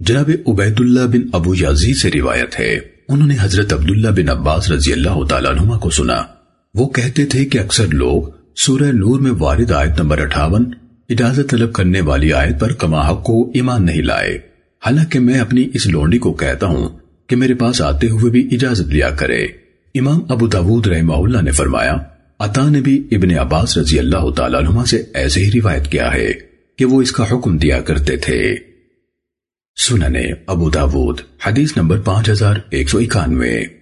جناب عبید اللہ بن ابو یازی سے روایت ہے۔ انہوں نے حضرت عبداللہ بن عباس رضی اللہ تعالیٰ عنہ کو سنا۔ وہ کہتے تھے کہ اکثر لوگ سورہ نور میں وارد آیت نمبر اٹھاون اجازت طلب کرنے والی آیت پر کما حق کو ایمان نہیں لائے۔ حالانکہ میں اپنی اس لونڈی کو کہتا ہوں کہ میرے پاس آتے ہوئے بھی اجازت لیا کرے۔ امام ابو داود رحمہ اللہ نے فرمایا، عطا نے بھی ابن عباس رضی اللہ تعالیٰ عنہ سے ایسے ہی روایت کیا ہے کہ وہ اس کا حکم دیا کرتے تھے۔ سننے ابو داود حدیث نمبر پانچ ہزار ایک سو اکانوے۔